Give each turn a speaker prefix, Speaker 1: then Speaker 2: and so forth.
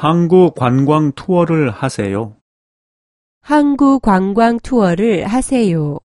Speaker 1: 한국 관광 투어를 하세요.
Speaker 2: 한국 관광 투어를 하세요.